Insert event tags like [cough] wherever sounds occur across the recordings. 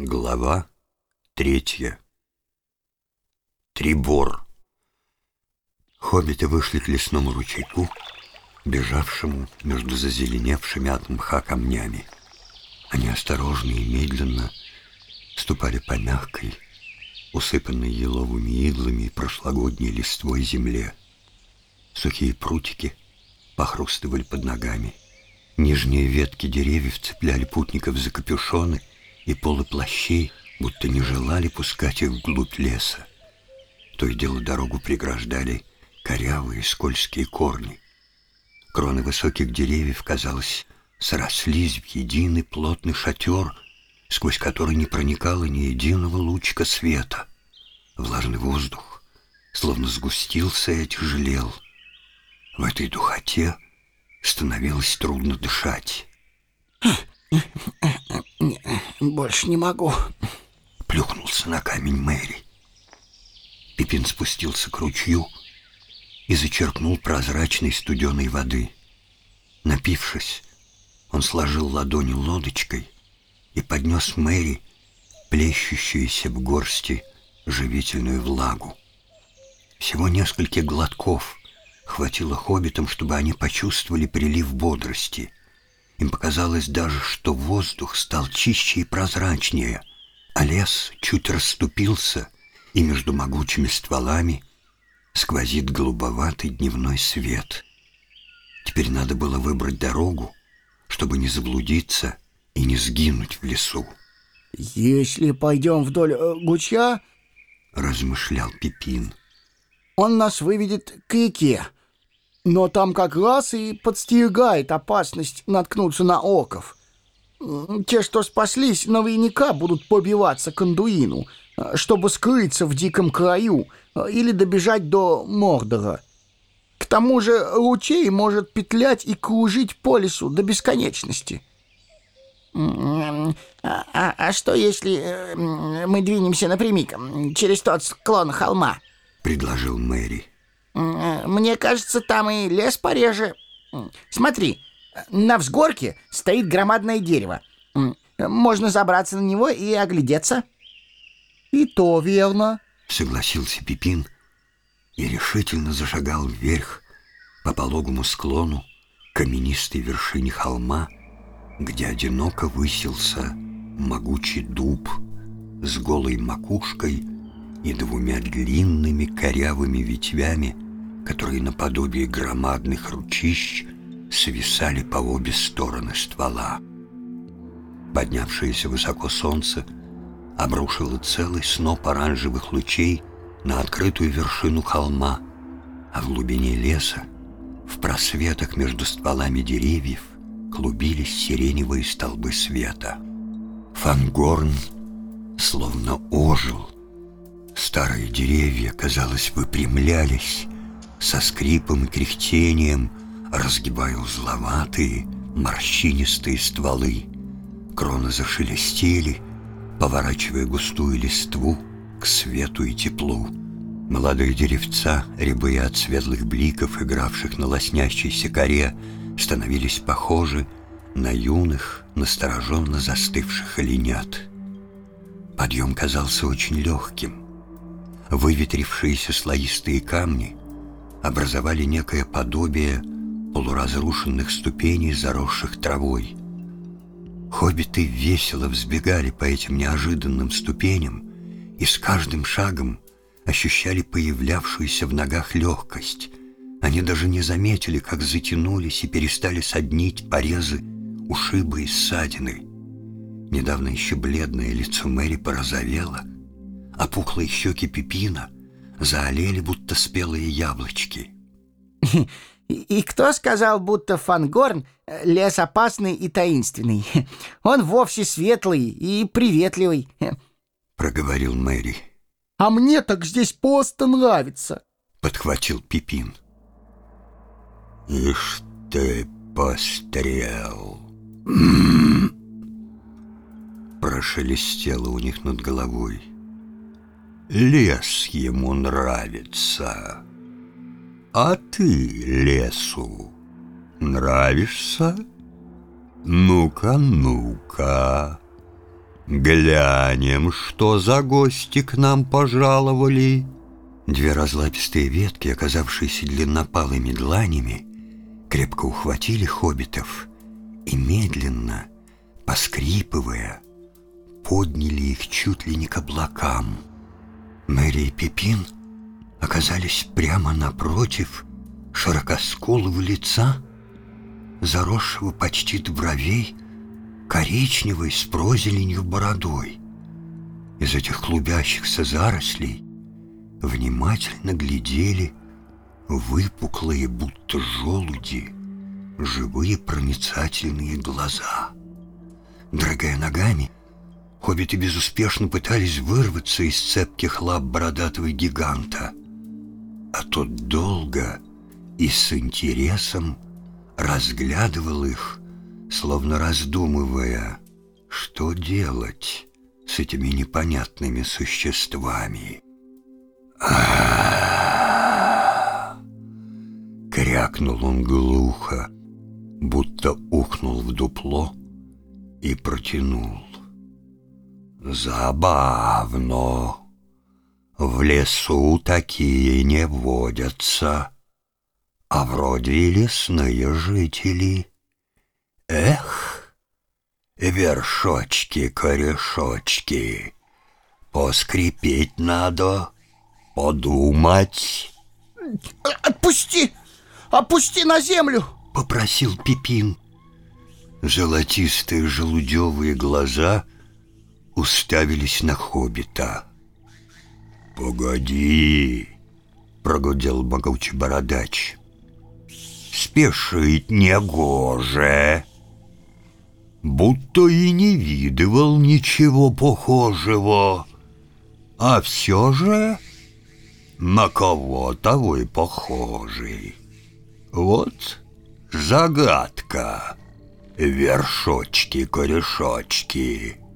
Глава третья. Трибор. Хоббиты вышли к лесному ручейку, бежавшему между зазеленевшими от мха камнями. Они осторожно и медленно ступали по мягкой, усыпанной еловыми иглами и прошлогодней листвой земле. Сухие прутики похрустывали под ногами. Нижние ветки деревьев цепляли путников за капюшоны — и полы плащей будто не желали пускать их вглубь леса. То и дело дорогу преграждали корявые скользкие корни. Кроны высоких деревьев, казалось, срослись в единый плотный шатер, сквозь который не проникало ни единого лучика света. Влажный воздух словно сгустился и отяжелел. В этой духоте становилось трудно дышать. Больше не могу. Плюхнулся на камень Мэри. Пипин спустился к ручью и зачерпнул прозрачной студеной воды. Напившись, он сложил ладони лодочкой и поднес Мэри плещущуюся в горсти живительную влагу. Всего нескольких глотков хватило хоббитам, чтобы они почувствовали прилив бодрости — им показалось даже, что воздух стал чище и прозрачнее, а лес чуть расступился, и между могучими стволами сквозит голубоватый дневной свет. Теперь надо было выбрать дорогу, чтобы не заблудиться и не сгинуть в лесу. «Если пойдем вдоль э, гуча, — размышлял Пипин, — он нас выведет к реке, но там как раз и подстерегает опасность наткнуться на оков. Те, что спаслись, наверняка будут побиваться к Андуину, чтобы скрыться в диком краю или добежать до Мордора. К тому же ручей может петлять и кружить по лесу до бесконечности. А, а, а что, если э, мы двинемся напрямик через тот склон холма? — предложил Мэри. Мне кажется, там и лес пореже. Смотри, на взгорке стоит громадное дерево. Можно забраться на него и оглядеться. И то верно, согласился Пипин и решительно зашагал вверх по пологому склону каменистой вершине холма, где одиноко высился могучий дуб с голой макушкой и двумя длинными корявыми ветвями, которые наподобие громадных ручищ свисали по обе стороны ствола. Поднявшееся высоко солнце обрушило целый сноп оранжевых лучей на открытую вершину холма, а в глубине леса, в просветах между стволами деревьев, клубились сиреневые столбы света. Фангорн словно ожил. Старые деревья, казалось, выпрямлялись, со скрипом и кряхтением разгибая узловатые, морщинистые стволы. Кроны зашелестели, поворачивая густую листву к свету и теплу. Молодые деревца, рябые от светлых бликов, игравших на лоснящейся коре, становились похожи на юных, настороженно застывших оленят. Подъем казался очень легким. Выветрившиеся слоистые камни образовали некое подобие полуразрушенных ступеней, заросших травой. Хоббиты весело взбегали по этим неожиданным ступеням и с каждым шагом ощущали появлявшуюся в ногах легкость. Они даже не заметили, как затянулись и перестали соднить порезы, ушибы и ссадины. Недавно еще бледное лицо Мэри порозовело, а пухлые щеки Пипина — заолели, будто спелые яблочки. [laughs] И кто сказал, будто Фангорн — лес опасный и таинственный? [laughs] Он вовсе светлый и приветливый. [laughs] Проговорил Мэри. А мне так здесь просто нравится. Подхватил Пипин. Ишь ты пострел. [clears throat] Прошелестело у них над головой. Лес ему нравится. А ты лесу нравишься? Ну-ка, ну-ка. Глянем, что за гости к нам пожаловали. Две разлапистые ветки, оказавшиеся длиннопалыми дланями, крепко ухватили хоббитов и медленно, поскрипывая, подняли их чуть ли не к облакам. Мэри и Пипин оказались прямо напротив широкоскулого лица, заросшего почти до бровей, коричневой с прозеленью бородой. Из этих клубящихся зарослей внимательно глядели выпуклые, будто желуди, живые проницательные глаза. Драгая ногами, хоббиты безуспешно пытались вырваться из цепких лап бородатого гиганта, а тот долго и с интересом разглядывал их, словно раздумывая, что делать с этими непонятными существами. Крякнул он глухо, будто ухнул в дупло и протянул. Забавно. В лесу такие не водятся, а вроде и лесные жители. Эх, вершочки-корешочки, поскрипеть надо, подумать. Отпусти! Опусти на землю! Попросил Пипин. Золотистые желудевые глаза уставились на хоббита. «Погоди!» — прогудел могучий бородач. «Спешить негоже!» Будто и не видывал ничего похожего. А все же на кого-то вы похожий. Вот загадка. Вершочки-корешочки.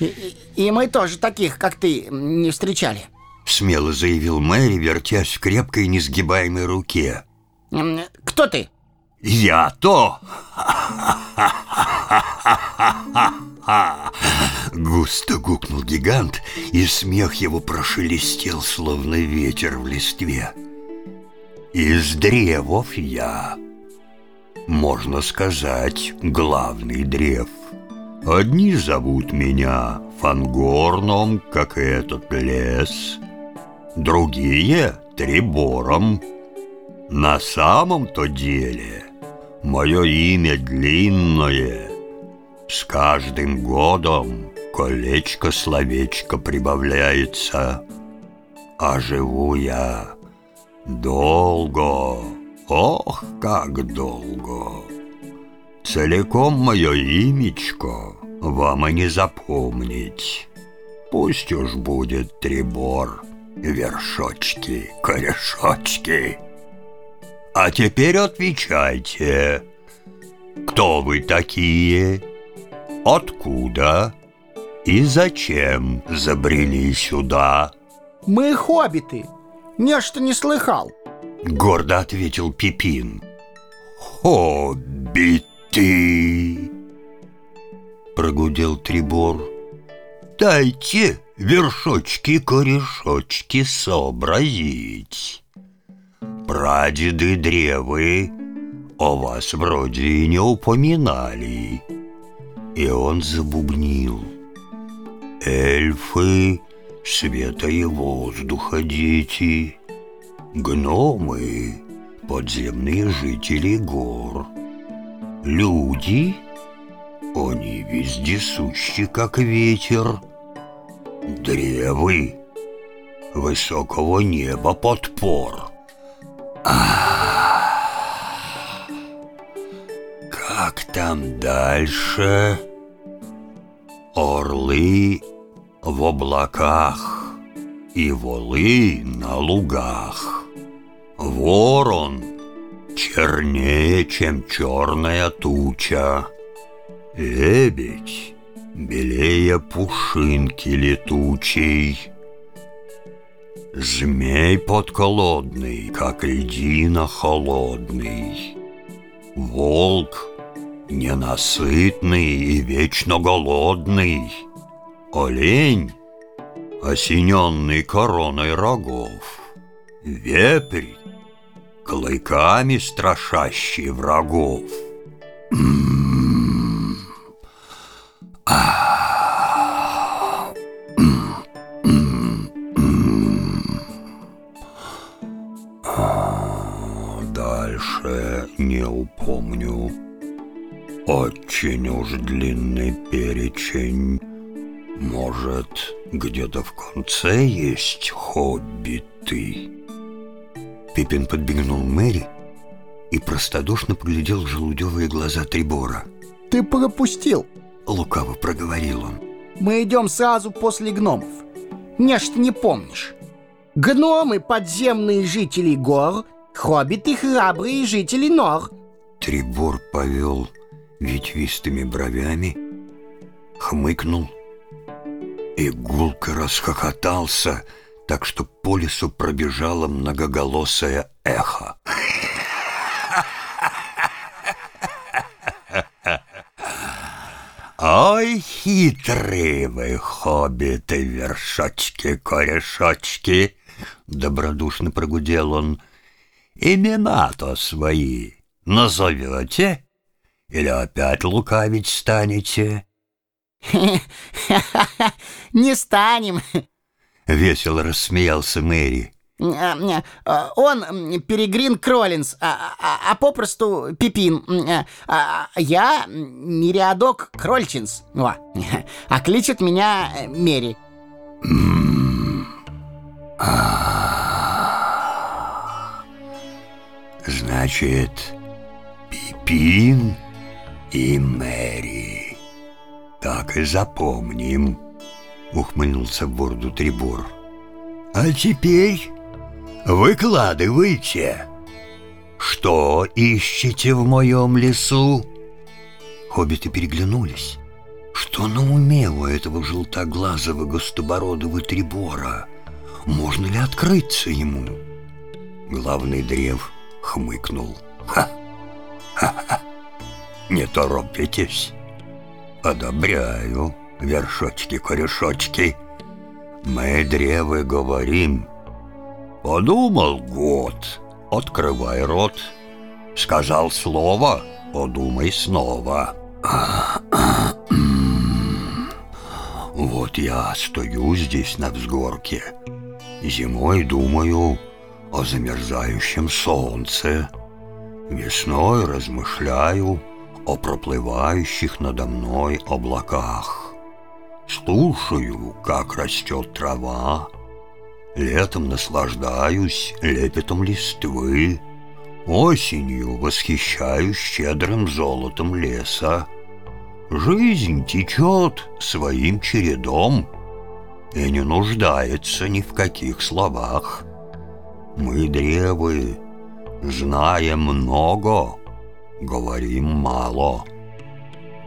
И, и мы тоже таких, как ты, не встречали. Смело заявил Мэри, вертясь в крепкой несгибаемой руке. Кто ты? Я то. Густо гукнул гигант, и смех его прошелестел, словно ветер в листве. Из древов я, можно сказать, главный древ. Одни зовут меня Фангорном, как этот лес, другие — Трибором. На самом-то деле мое имя длинное. С каждым годом колечко-словечко прибавляется, а живу я долго, ох, как долго. Целиком мое имечко вам и не запомнить. Пусть уж будет трибор, вершочки, корешочки. А теперь отвечайте, кто вы такие, откуда и зачем забрели сюда? Мы хоббиты, нечто не слыхал. Гордо ответил Пипин. Хоббиты! Прогудел Трибор. Дайте вершочки-корешочки сообразить. Прадеды древы о вас вроде и не упоминали. И он забубнил. Эльфы, света и воздуха дети, гномы, подземные жители гор, люди, они вездесущи, как ветер, древы, высокого неба подпор. Ах, как там дальше? Орлы в облаках и волы на лугах. Ворон чернее, чем черная туча. Лебедь белее пушинки летучей. Змей подколодный, как льдина холодный. Волк ненасытный и вечно голодный. Олень, осененный короной рогов. Вепрь, клыками страшащий врагов. Дальше не упомню. Очень уж длинный перечень. Может, где-то в конце есть хоббиты? Пипин подбегнул Мэри и простодушно поглядел в желудевые глаза Трибора. Ты пропустил. Лукаво проговорил он. Мы идем сразу после гномов. Не что не помнишь. Гномы — подземные жители гор, хоббиты — храбрые жители нор. Трибор повел ветвистыми бровями, хмыкнул и гулко расхохотался, так что по лесу пробежало многоголосое эхо. Ой, хитрые вы, хоббиты, вершочки, корешочки, Добродушно прогудел он. Имена-то свои назовете? Или опять лукавить станете? [laughs] Не станем. Весело рассмеялся Мэри. А, он Перегрин Кроллинс, а, а, а попросту Пипин. А, я Мириадок Крольчинс. [laughs] О, а кличет меня Мери. Значит, Пипин и Мэри. Так и запомним, ухмыльнулся в бороду Трибор. А теперь выкладывайте. Что ищете в моем лесу? Хоббиты переглянулись. Что на уме у этого желтоглазого густобородого Трибора? Можно ли открыться ему? Главный древ хмыкнул. Ха! Ха-ха! Не торопитесь. Одобряю, вершочки-корешочки. Мы, древы, говорим. Подумал год, открывай рот. Сказал слово, подумай снова. [clears throat] Вот я стою здесь на взгорке. Зимой думаю о замерзающем солнце. Весной размышляю о проплывающих надо мной облаках. Слушаю, как растет трава, Летом наслаждаюсь лепетом листвы, Осенью восхищаюсь щедрым золотом леса. Жизнь течет своим чередом И не нуждается ни в каких словах. Мы, древы, знаем много, говорим мало.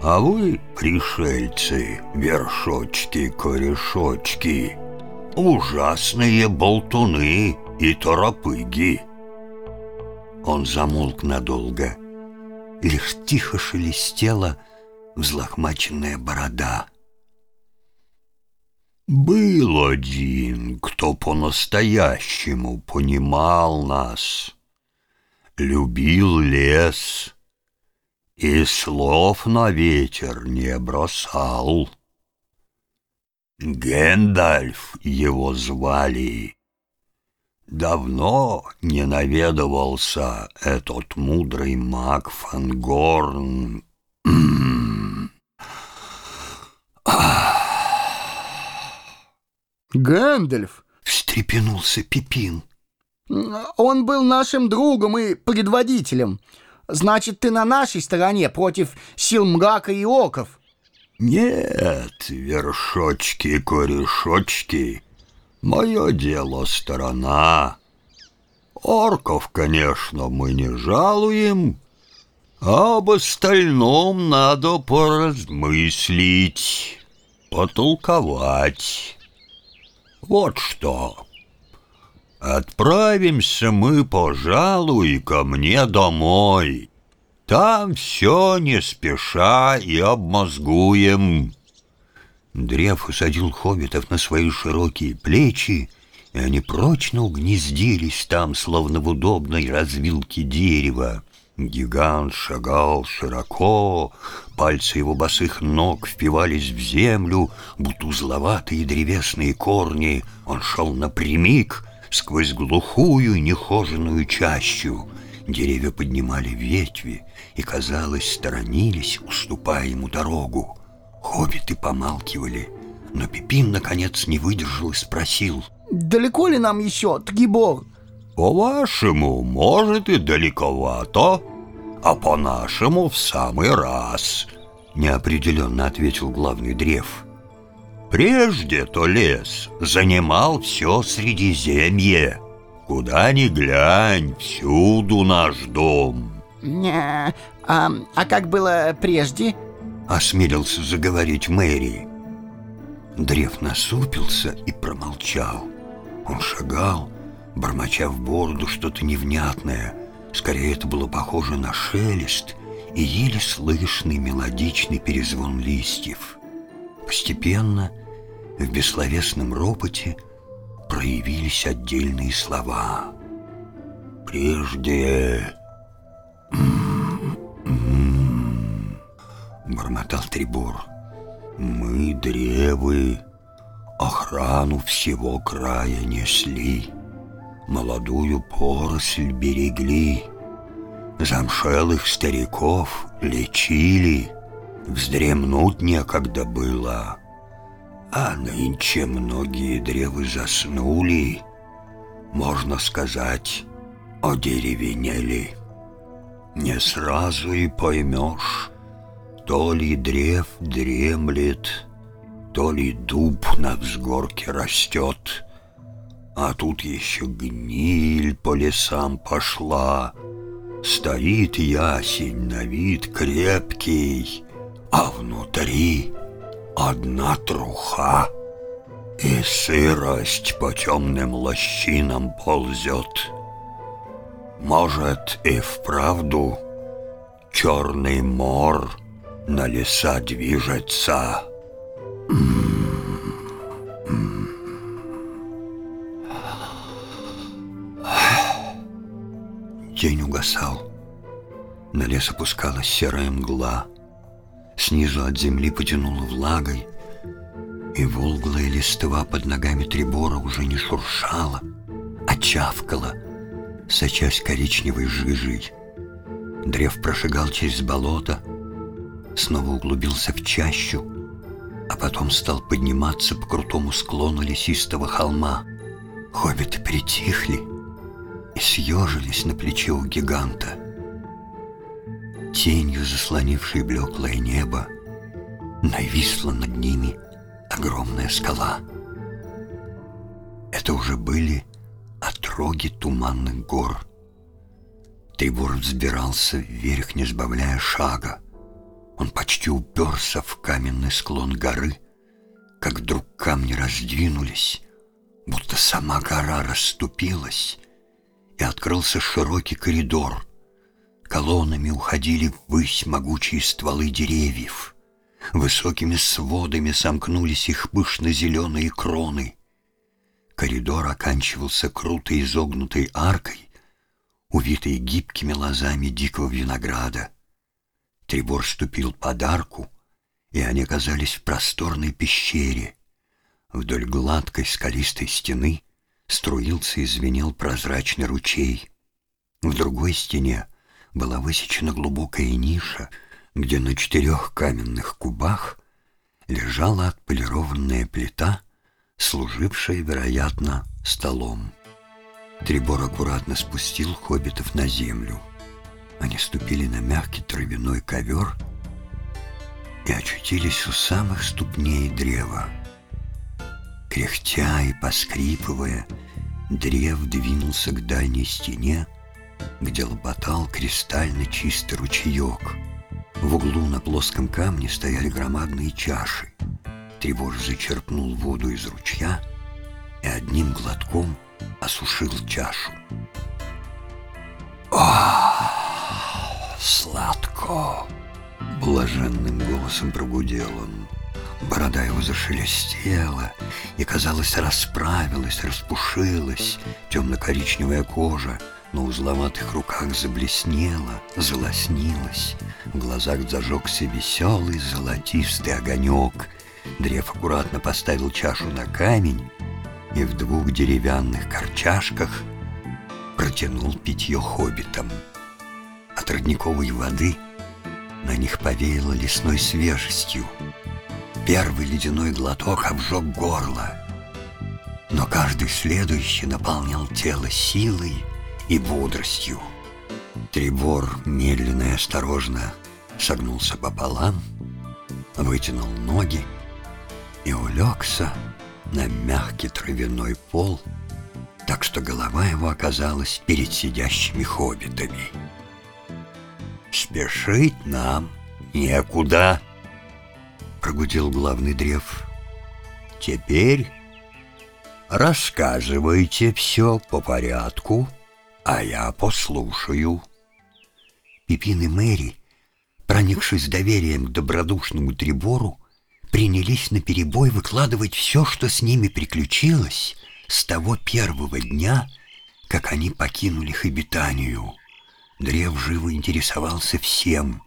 А вы, пришельцы, вершочки-корешочки, ужасные болтуны и торопыги. Он замолк надолго, лишь тихо шелестела взлохмаченная борода. Был один, кто по-настоящему понимал нас, любил лес и слов на ветер не бросал. Гэндальф его звали. Давно не наведывался этот мудрый маг Фангорн. Гэндальф. Встрепенулся Пипин. Он был нашим другом и предводителем. Значит, ты на нашей стороне против сил мрака и оков. Нет, вершочки-корешочки, мое дело сторона. Орков, конечно, мы не жалуем, а об остальном надо поразмыслить, потолковать. Вот что. Отправимся мы, пожалуй, ко мне домой. Там все не спеша и обмозгуем. Древ усадил хоббитов на свои широкие плечи, и они прочно угнездились там, словно в удобной развилке дерева. Гигант шагал широко, пальцы его босых ног впивались в землю, будто узловатые древесные корни. Он шел напрямик сквозь глухую нехоженную чащу. Деревья поднимали ветви и, казалось, сторонились, уступая ему дорогу. Хоббиты помалкивали, но Пипин, наконец, не выдержал и спросил. Далеко ли нам еще, Тгибор? По-вашему, может и далековато, а по-нашему в самый раз, неопределенно ответил главный древ. Прежде-то лес занимал все Средиземье. Куда ни глянь, всюду наш дом. Не, а, а как было прежде? Осмелился заговорить Мэри. Древ насупился и промолчал. Он шагал, бормоча в бороду что-то невнятное. Скорее, это было похоже на шелест и еле слышный мелодичный перезвон листьев. Постепенно в бессловесном ропоте проявились отдельные слова. «Прежде...» бормотал Трибор. «Мы, древы, охрану всего края несли, молодую поросль берегли, замшелых стариков лечили, вздремнуть некогда было». А нынче многие древы заснули, можно сказать, одеревенели. Не сразу и поймешь, то ли древ дремлет, то ли дуб на взгорке растет, а тут еще гниль по лесам пошла. Стоит ясень на вид крепкий, а внутри одна труха, и сырость по темным лощинам ползет. Может, и вправду черный мор на леса движется. День угасал. На лес опускалась серая мгла. Снизу от земли потянуло влагой, и волглая листва под ногами Трибора уже не шуршала, а чавкала, сочась коричневой жижей. Древ прошагал через болото, снова углубился в чащу, а потом стал подниматься по крутому склону лесистого холма. Хоббиты притихли и съежились на плече у гиганта — тенью заслонившей блеклое небо, нависла над ними огромная скала. Это уже были отроги туманных гор. Трибор взбирался вверх, не сбавляя шага. Он почти уперся в каменный склон горы, как вдруг камни раздвинулись, будто сама гора расступилась, и открылся широкий коридор — Колоннами уходили ввысь могучие стволы деревьев. Высокими сводами сомкнулись их пышно-зеленые кроны. Коридор оканчивался круто изогнутой аркой, увитой гибкими лозами дикого винограда. Трибор ступил под арку, и они оказались в просторной пещере. Вдоль гладкой скалистой стены струился и звенел прозрачный ручей. В другой стене была высечена глубокая ниша, где на четырех каменных кубах лежала отполированная плита, служившая, вероятно, столом. Трибор аккуратно спустил хоббитов на землю. Они ступили на мягкий травяной ковер и очутились у самых ступней древа. Кряхтя и поскрипывая, древ двинулся к дальней стене, где лопотал кристально чистый ручеек. В углу на плоском камне стояли громадные чаши. Тревож зачерпнул воду из ручья и одним глотком осушил чашу. «Ах!» — сладко!» Блаженным голосом прогудел он. Борода его зашелестела и, казалось, расправилась, распушилась. Темно-коричневая кожа на узловатых руках заблеснела, залоснилась. В глазах зажегся веселый золотистый огонек. Древ аккуратно поставил чашу на камень и в двух деревянных корчашках протянул питье хоббитам. От родниковой воды на них повеяло лесной свежестью. Первый ледяной глоток обжег горло, но каждый следующий наполнял тело силой и бодростью. Трибор медленно и осторожно согнулся пополам, вытянул ноги и улегся на мягкий травяной пол, так что голова его оказалась перед сидящими хоббитами. «Спешить нам некуда», — прогудел главный древ. «Теперь рассказывайте все по порядку, а я послушаю». Пипин и Мэри, проникшись доверием к добродушному Трибору, принялись наперебой выкладывать все, что с ними приключилось с того первого дня, как они покинули Хобитанию. Древ живо интересовался всем,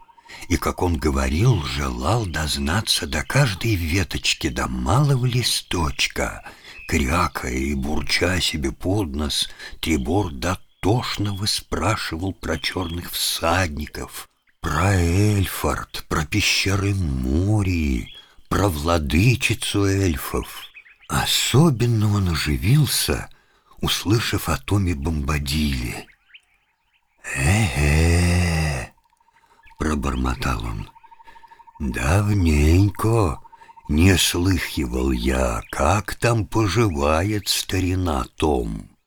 и, как он говорил, желал дознаться до каждой веточки, до малого листочка. Крякая и бурча себе под нос, Трибор дотошно выспрашивал про черных всадников, про Эльфорд, про пещеры Мории, про владычицу эльфов. Особенно он оживился, услышав о Томе Бомбадиле — «Э-э!» — пробормотал он. «Давненько не слыхивал я, как там поживает старина Том».